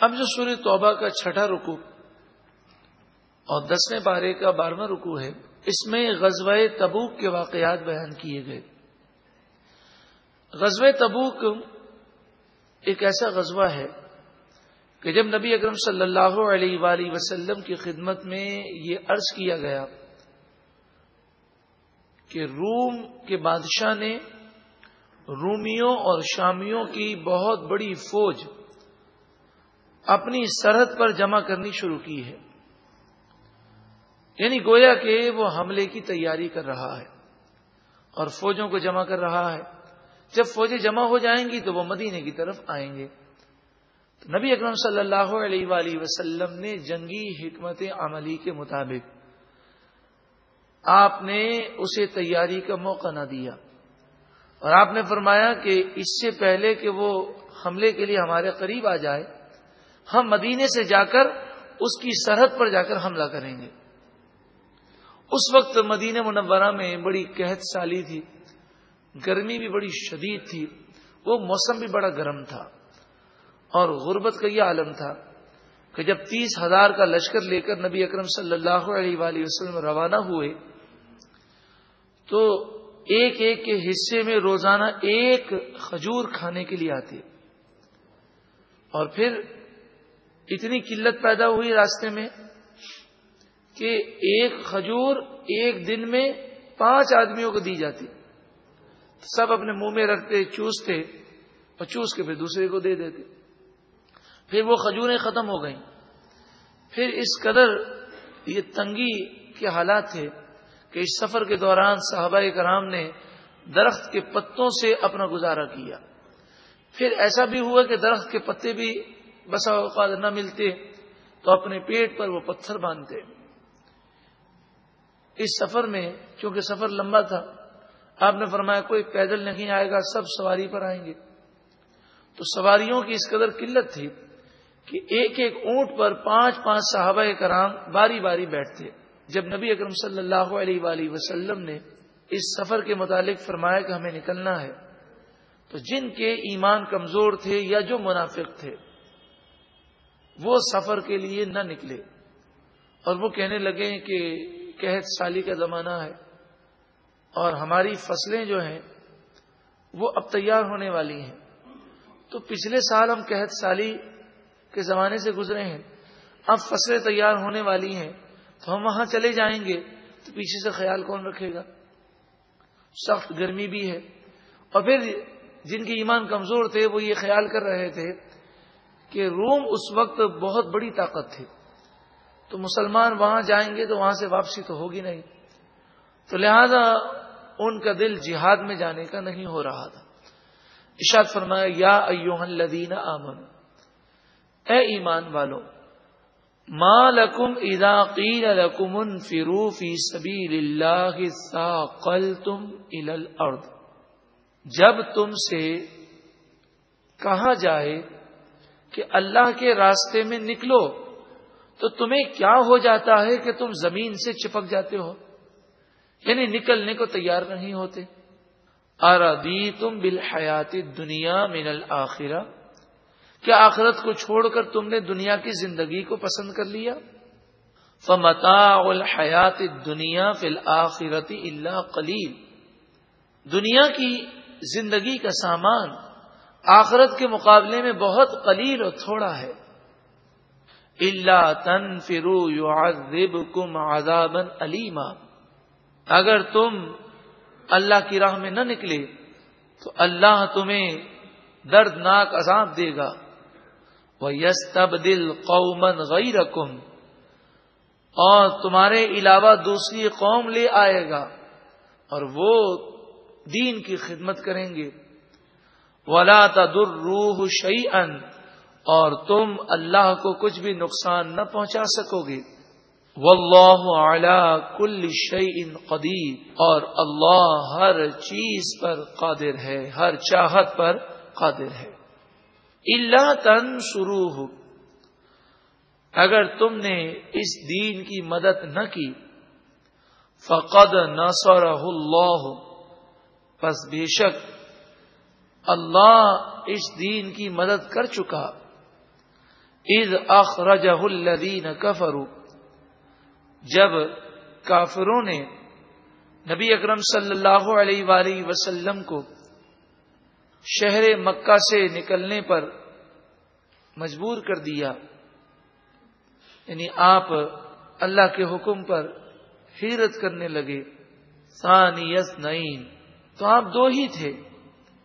اب جو سورہ توبہ کا چھٹا رکو اور دسویں پارے کا بارہواں رکو ہے، اس میں غزوہ تبوک کے واقعات بیان کیے گئے۔ غزوہ تبوک ایک ایسا غزوہ ہے کہ جب نبی اکرم صلی اللہ علیہ وآلہ وسلم کی خدمت میں یہ عرض کیا گیا کہ روم کے بادشاہ نے رومیوں اور شامیوں کی بہت بڑی فوج اپنی سرحد پر جمع کرنی شروع کی ہے۔ یعنی گویا کہ وہ حملے کی تیاری کر رہا ہے اور فوجوں کو جمع کر رہا ہے۔ جب فوجیں جمع ہو جائیں گی تو وہ مدینے کی طرف آئیں گے۔ نبی اکرم صلی اللہ علیہ وآلہ وسلم نے جنگی حکمت عملی کے مطابق آپ نے اسے تیاری کا موقع نہ دیا۔ اور آپ نے فرمایا کہ اس سے پہلے کہ وہ حملے کے لیے ہمارے قریب آ جائے ہم مدینے سے جا کر اس کی سرحد پر جا کر حملہ کریں گے۔ اس وقت مدینہ منورہ میں بڑی قحط سالی تھی، گرمی بھی بڑی شدید تھی، وہ موسم بھی بڑا گرم تھا۔ اور غربت کا یہ عالم تھا کہ جب تیس ہزار کا لشکر لے کر نبی اکرم صلی اللہ علیہ وآلہ وسلم روانہ ہوئے، تو ایک ایک کے حصے میں روزانہ ایک کھجور کھانے کے لیے آتے۔ اور پھر اتنی قلت پیدا ہوئی راستے میں کہ ایک کھجور ایک دن میں پانچ آدمیوں کو دی جاتی۔ سب اپنے منہ میں رکھتے، چوستے اور چوس کے پھر دوسرے کو دے دیتے۔ پھر وہ کھجوریں ختم ہو گئیں۔ پھر اس قدر یہ تنگی کے حالات تھے کہ اس سفر کے دوران صحابہ کرام نے درخت کے پتوں سے اپنا گزارا کیا۔ پھر ایسا بھی ہوا کہ درخت کے پتے بھی بسا اوقات نہ ملتے تو اپنے پیٹ پر وہ پتھر باندھتے۔ اس سفر میں چونکہ سفر لمبا تھا، آپ نے فرمایا کوئی پیدل نہیں آئے گا، سب سواری پر آئیں گے۔ تو سواریوں کی اس قدر قلت تھی کہ ایک ایک اونٹ پر پانچ پانچ صحابہ کرام باری باری بیٹھتے۔ جب نبی اکرم صلی اللہ علیہ وآلہ وسلم نے اس سفر کے متعلق فرمایا کہ ہمیں نکلنا ہے، تو جن کے ایمان کمزور تھے یا جو منافق تھے وہ سفر کے لیے نہ نکلے۔ اور وہ کہنے لگے کہ قحط سالی کا زمانہ ہے اور ہماری فصلیں جو ہیں وہ اب تیار ہونے والی ہیں۔ تو پچھلے سال ہم قحط سالی کے زمانے سے گزرے ہیں، اب فصلیں تیار ہونے والی ہیں، تو ہم وہاں چلے جائیں گے، تو پیچھے سے خیال کون رکھے گا؟ سخت گرمی بھی ہے۔ اور پھر جن کے ایمان کمزور تھے وہ یہ خیال کر رہے تھے کہ روم اس وقت بہت بڑی طاقت تھی۔ تو مسلمان وہاں جائیں گے تو وہاں سے واپسی تو ہوگی نہیں۔ تو لہذا ان کا دل جہاد میں جانے کا نہیں ہو رہا تھا۔ اشاد فرمایا، یا ایوہن الذین آمن اے ایمان والو، ما لکم اذا قیل لکم انفروا فی سبیل اللہ ساقلتم الى الارض۔ جب تم سے کہا جائے کہ اللہ کے راستے میں نکلو، تو تمہیں کیا ہو جاتا ہے کہ تم زمین سے چپک جاتے ہو؟ یعنی نکلنے کو تیار نہیں ہوتے۔ آرادی تم بالحیات دنیا من الآخرہ کیا آخرت کو چھوڑ کر تم نے دنیا کی زندگی کو پسند کر لیا؟ فمتا الحیات دنیا فی الآخرتی اللہ قلیل۔ دنیا کی زندگی کا سامان آخرت کے مقابلے میں بہت قلیل اور تھوڑا ہے۔ اللہ تن فرو یو کم آزابن علیما اگر تم اللہ کی راہ میں نہ نکلے، تو اللہ تمہیں دردناک عذاب دے گا۔ وہ یس تب دل قومن غیر اور تمہارے علاوہ دوسری قوم لے آئے گا اور وہ دین کی خدمت کریں گے۔ ولا تدر روح شعی اور تم اللہ کو کچھ بھی نقصان نہ پہنچا سکو گے۔ واللہ علی کل شیء قدیر اور اللہ ہر چیز پر قادر ہے، ہر چاہت پر قادر ہے۔ اللہ تن شروع اگر تم نے اس دین کی مدد نہ کی، فقد نصرہ اللہ پس بے شک اللہ اس دین کی مدد کر چکا۔ عید اخرجہ الدین کفرو جب کافروں نے نبی اکرم صلی اللہ علیہ وآلہ وسلم کو شہر مکہ سے نکلنے پر مجبور کر دیا یعنی آپ اللہ کے حکم پر ہیرت کرنے لگے ثانیس نعین تو آپ دو ہی تھے۔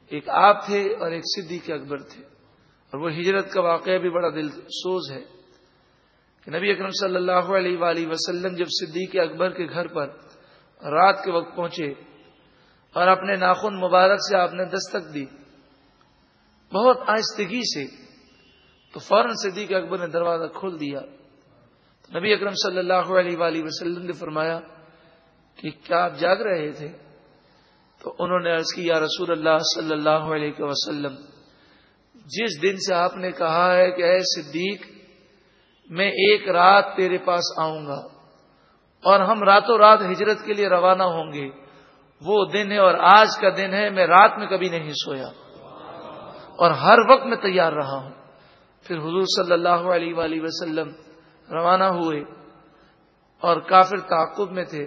ایک آپ تھے اور ایک صدیق اکبر تھے۔ اور وہ ہجرت کا واقعہ بھی بڑا دل سوز ہے کہ نبی اکرم صلی اللہ علیہ وآلہ وسلم جب صدیق اکبر کے گھر پر رات کے وقت پہنچے اور اپنے ناخن مبارک سے آپ نے دستک دی، بہت آہستگی سے تو فوراً صدیق اکبر نے دروازہ کھول دیا۔ تو نبی اکرم صلی اللہ علیہ وآلہ وسلم نے فرمایا کہ کیا آپ جاگ رہے تھے؟ تو انہوں نے عرض کی، یا رسول اللہ صلی اللہ علیہ وسلم، جس دن سے آپ نے کہا ہے کہ اے صدیق، میں ایک رات تیرے پاس آؤں گا اور ہم راتوں رات ہجرت کے لیے روانہ ہوں گے۔ وہ دن ہے اور آج کا دن ہے، میں رات میں کبھی نہیں سویا اور ہر وقت میں تیار رہا ہوں۔ پھر حضور صلی اللہ علیہ وآلہ وسلم روانہ ہوئے اور کافر تعقب میں تھے۔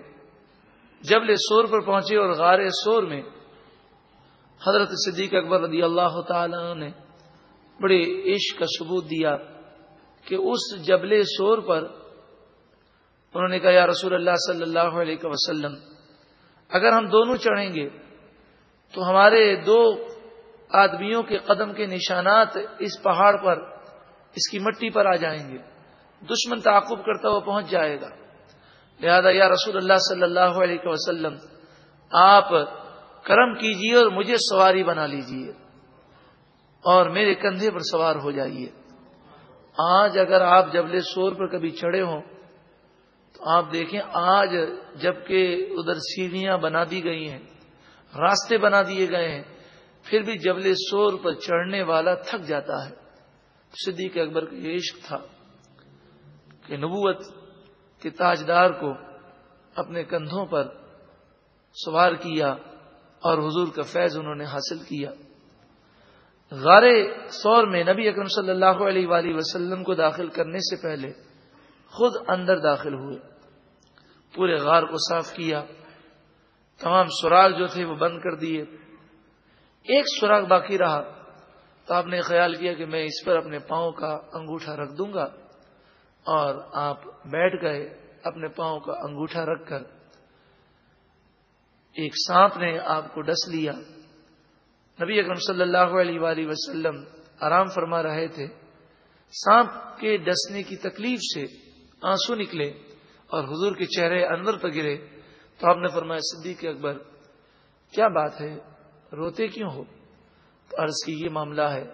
جب لے سور پر پہنچے اور غار سور میں حضرت صدیق اکبر رضی اللہ تعالی نے بڑے عشق کا ثبوت دیا کہ اس جبل سور پر انہوں نے کہا، یا رسول اللہ صلی اللہ علیہ وسلم، اگر ہم دونوں چڑھیں گے تو ہمارے دو آدمیوں کے قدم کے نشانات اس پہاڑ پر، اس کی مٹی پر آ جائیں گے۔ دشمن تعقب کرتا ہوا پہنچ جائے گا۔ لہذا یا رسول اللہ صلی اللہ علیہ وسلم، آپ کرم کیجیے اور مجھے سواری بنا لیجیے اور میرے کندھے پر سوار ہو جائیے۔ آج اگر آپ جبل سور پر کبھی چڑھے ہوں، تو آپ دیکھیں آج جبکہ ادھر سیڑھیاں بنا دی گئی ہیں، راستے بنا دیے گئے ہیں، پھر بھی جبل سور پر چڑھنے والا تھک جاتا ہے۔ صدیق اکبر کا یہ عشق تھا کہ نبوت کے تاجدار کو اپنے کندھوں پر سوار کیا اور حضور کا فیض انہوں نے حاصل کیا۔ غار سور میں نبی اکرم صلی اللہ علیہ وآلہ وسلم کو داخل کرنے سے پہلے خود اندر داخل ہوئے۔ پورے غار کو صاف کیا۔ تمام سراغ جو تھے وہ بند کر دیے۔ ایک سراغ باقی رہا۔ تو آپ نے خیال کیا کہ میں اس پر اپنے پاؤں کا انگوٹھا رکھ دوں گا؟ اور آپ بیٹھ گئے، اپنے پاؤں کا انگوٹھا رکھ کر۔ ایک سانپ نے آپ کو ڈس لیا۔ نبی اکرم صلی اللہ علیہ وآلہ وسلم آرام فرما رہے تھے۔ سانپ کے ڈسنے کی تکلیف سے آنسو نکلے اور حضور کے چہرے انور پر گرے۔ تو آپ نے فرمایا، صدیق اکبر، کیا بات ہے؟ روتے کیوں ہو؟ عرض کی، یہ معاملہ ہے۔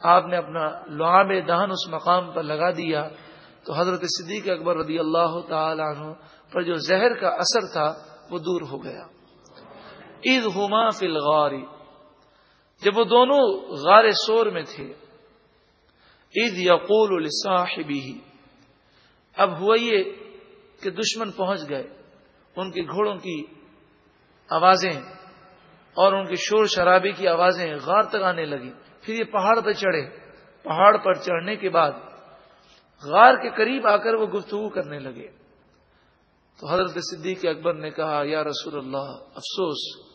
آپ نے اپنا لعاب دہن اس مقام پر لگا دیا تو حضرت صدیق اکبر رضی اللہ تعالی عنہ پر جو زہر کا اثر تھا وہ دور ہو گیا۔ عید ہوما فل غاری جب وہ دونوں غار سور میں تھے۔ عید یقول الصاحبی اب ہوا یہ کہ دشمن پہنچ گئے۔ ان کے گھوڑوں کی آوازیں اور ان کے شور شرابی کی آوازیں غار تک آنے لگی پھر یہ پہاڑ پہ چڑھے۔ پہاڑ پر چڑھنے کے بعد غار کے قریب آ کر وہ گفتگو کرنے لگے۔ تو حضرت صدیق اکبر نے کہا، یا رسول اللہ، افسوس،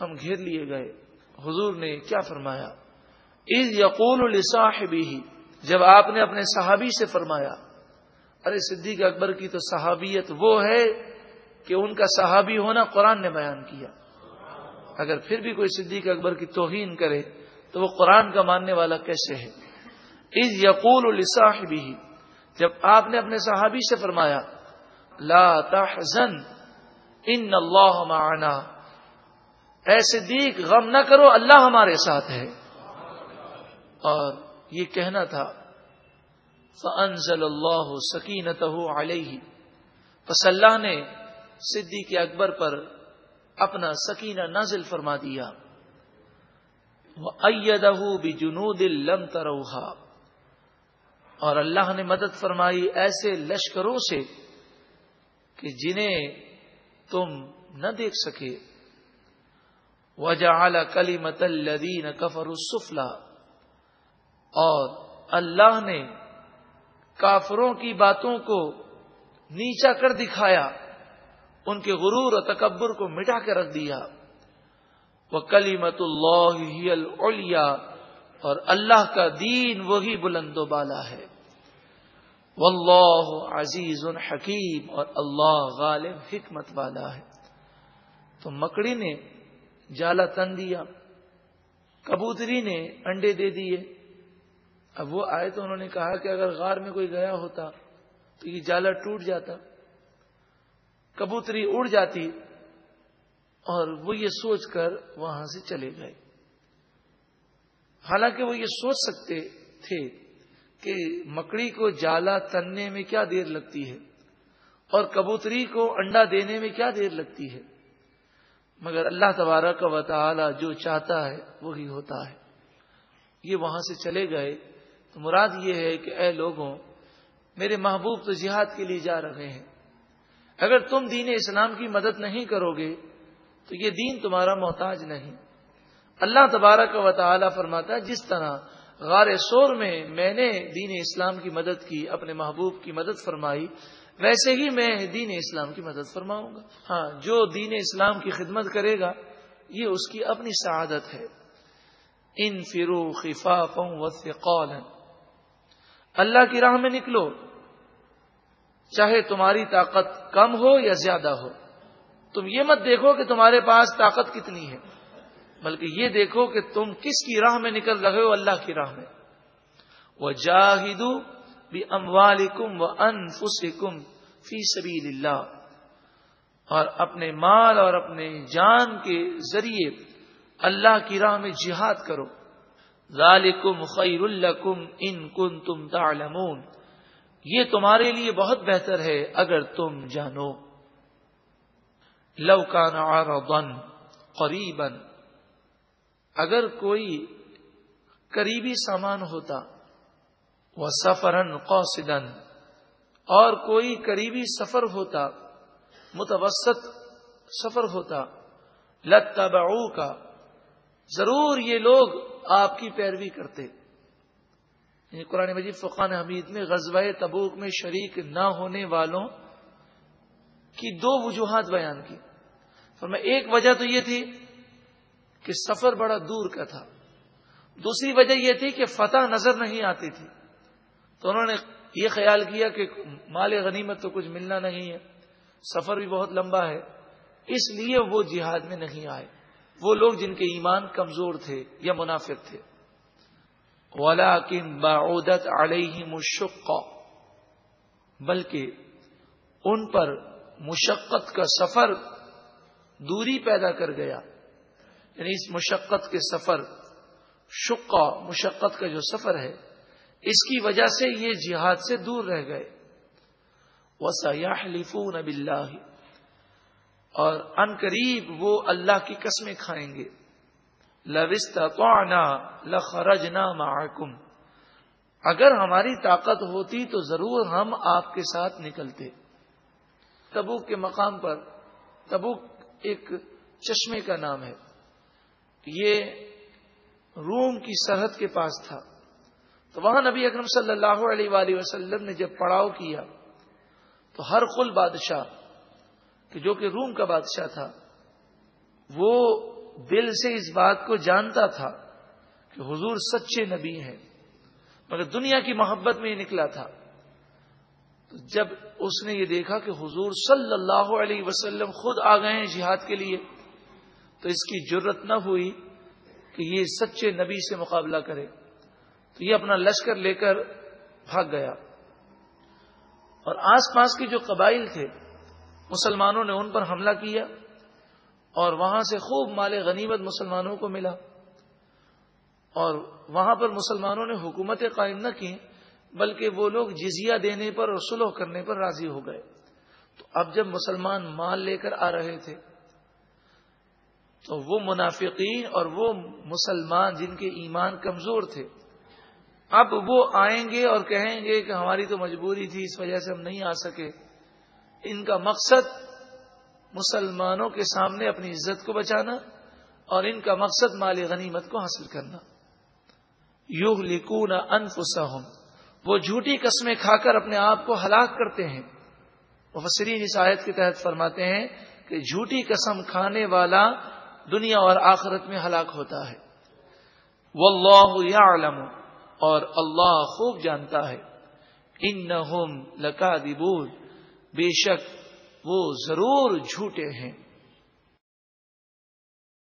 ہم گھیر لیے گئے۔ حضور نے کیا فرمایا؟ از یقول الصاحبی جب آپ نے اپنے صحابی سے فرمایا۔ ارے صدیق اکبر کی تو صحابیت وہ ہے کہ ان کا صحابی ہونا قرآن نے بیان کیا۔ اگر پھر بھی کوئی صدیق اکبر کی توہین کرے، تو وہ قرآن کا ماننے والا کیسے ہے؟ از یقول الصاحبی جب آپ نے اپنے صحابی سے فرمایا، لا تحزن، ان اللہ معنا، اے صدیق، غم نہ کرو، اللہ ہمارے ساتھ ہے. اور یہ کہنا تھا فانزل اللہ سکینت علیہ پس اللہ نے صدیق اکبر پر اپنا سکینہ نازل فرما دیا بھی جنو دل لم اور اللہ نے مدد فرمائی ایسے لشکروں سے کہ جنہیں تم نہ دیکھ سکے۔ وجہ کلی مت الدین کفر السفلا اور اللہ نے کافروں کی باتوں کو نیچا کر دکھایا، ان کے غرور و تکبر کو مٹا کے رکھ دیا۔ وہ کلی مت اللہ اور اللہ کا دین وہی بلند و بالا ہے۔ واللہ عزیز حکیم اور اللہ غالب حکمت والا ہے۔ تو مکڑی نے جالا تن دیا، کبوتری نے انڈے دے دیے۔ اب وہ آئے تو انہوں نے کہا کہ اگر غار میں کوئی گیا ہوتا تو یہ جالا ٹوٹ جاتا۔ کبوتری اڑ جاتی اور وہ یہ سوچ کر وہاں سے چلے گئے۔ حالانکہ وہ یہ سوچ سکتے تھے کہ مکڑی کو جالا تننے میں کیا دیر لگتی ہے اور کبوتری کو انڈا دینے میں کیا دیر لگتی ہے؟ مگر اللہ تبارک کا وطالعہ جو چاہتا ہے وہی ہوتا ہے۔ یہ وہاں سے چلے گئے۔ تو مراد یہ ہے کہ اے لوگوں، میرے محبوب تو جہاد کے لیے جا رہے ہیں۔ اگر تم دین اسلام کی مدد نہیں کرو گے، تو یہ دین تمہارا محتاج نہیں۔ اللہ تبارک و تعالی فرماتا ہے، جس طرح غار سور میں میں نے دین اسلام کی مدد کی، اپنے محبوب کی مدد فرمائی، ویسے ہی میں دین اسلام کی مدد فرماؤں گا۔ ہاں جو دین اسلام کی خدمت کرے گا، یہ اس کی اپنی سعادت ہے۔ ان فرو خفاف اللہ کی راہ میں نکلو، چاہے تمہاری طاقت کم ہو یا زیادہ ہو۔ تم یہ مت دیکھو کہ تمہارے پاس طاقت کتنی ہے۔ بلکہ یہ دیکھو کہ تم کس کی راہ میں نکل رہے ہو؟ اللہ کی راہ میں۔ وہ جاہدو بھی اموال کم و انفسکم فی سبیل اللہ اور اپنے مال اور اپنے جان کے ذریعے اللہ کی راہ میں جہاد کرو۔ ذالکم خیر الکم ان کن تم تعلمون۔ یہ تمہارے لیے بہت بہتر ہے اگر تم جانو۔ لو کا عرضا قریبا اگر کوئی قریبی سامان ہوتا، وہ سفرن قوسدن اور کوئی قریبی سفر ہوتا، متوسط سفر ہوتا لتا کا ضرور یہ لوگ آپ کی پیروی کرتے۔ یعنی قرآن مجید فقان حمید میں، غزوہ تبوک میں شریک نہ ہونے والوں کی دو وجوہات بیان کی۔ میں ایک وجہ تو یہ تھی کہ سفر بڑا دور کا تھا۔ دوسری وجہ یہ تھی کہ فتح نظر نہیں آتی تھی۔ تو انہوں نے یہ خیال کیا کہ مال غنیمت تو کچھ ملنا نہیں ہے۔ سفر بھی بہت لمبا ہے۔ اس لیے وہ جہاد میں نہیں آئے۔ وہ لوگ جن کے ایمان کمزور تھے یا منافق تھے۔ ولاکن باعودت علیہ مشق بلکہ ان پر مشقت کا سفر دوری پیدا کر گیا۔ یعنی اس مشقت کے سفر، شقہ، مشقت کا جو سفر ہے، اس کی وجہ سے یہ جہاد سے دور رہ گئے۔ وسا باللہ اور ان قریب وہ اللہ کی قسمیں کھائیں گے۔ لخرجنا معکم اگر ہماری طاقت ہوتی تو ضرور ہم آپ کے ساتھ نکلتے۔ تبوک کے مقام پر، تبوک ایک چشمے کا نام ہے۔ یہ روم کی سرحد کے پاس تھا۔ تو وہاں نبی اکرم صلی اللہ علیہ وآلہ وسلم نے جب پڑاؤ کیا، تو ہر قل بادشاہ، کہ جو کہ روم کا بادشاہ تھا، وہ دل سے اس بات کو جانتا تھا کہ حضور سچے نبی ہیں، مگر دنیا کی محبت میں یہ نکلا تھا۔ تو جب اس نے یہ دیکھا کہ حضور صلی اللہ علیہ وسلم خود آ گئے ہیں جہاد کے لیے تو اس کی جرت نہ ہوئی کہ یہ سچے نبی سے مقابلہ کرے۔ تو یہ اپنا لشکر لے کر بھاگ گیا۔ اور آس پاس کے جو قبائل تھے، مسلمانوں نے ان پر حملہ کیا اور وہاں سے خوب مال غنیمت مسلمانوں کو ملا۔ اور وہاں پر مسلمانوں نے حکومتیں قائم نہ کی بلکہ وہ لوگ جزیہ دینے پر اور سلح کرنے پر راضی ہو گئے۔ تو اب جب مسلمان مال لے کر آ رہے تھے تو وہ منافقین اور وہ مسلمان جن کے ایمان کمزور تھے۔ اب وہ آئیں گے اور کہیں گے کہ ہماری تو مجبوری تھی، اس وجہ سے ہم نہیں آ سکے۔ ان کا مقصد مسلمانوں کے سامنے اپنی عزت کو بچانا اور ان کا مقصد مال غنیمت کو حاصل کرنا۔ یوگ لکھو نہ وہ جھوٹی قسمیں کھا کر اپنے آپ کو ہلاک کرتے ہیں۔ مفسرین اس آیت کے تحت فرماتے ہیں کہ جھوٹی قسم کھانے والا دنیا اور آخرت میں ہلاک ہوتا ہے۔ واللہ یعلم، اور اللہ خوب جانتا ہے۔ ان لکا بے شک وہ ضرور جھوٹے ہیں۔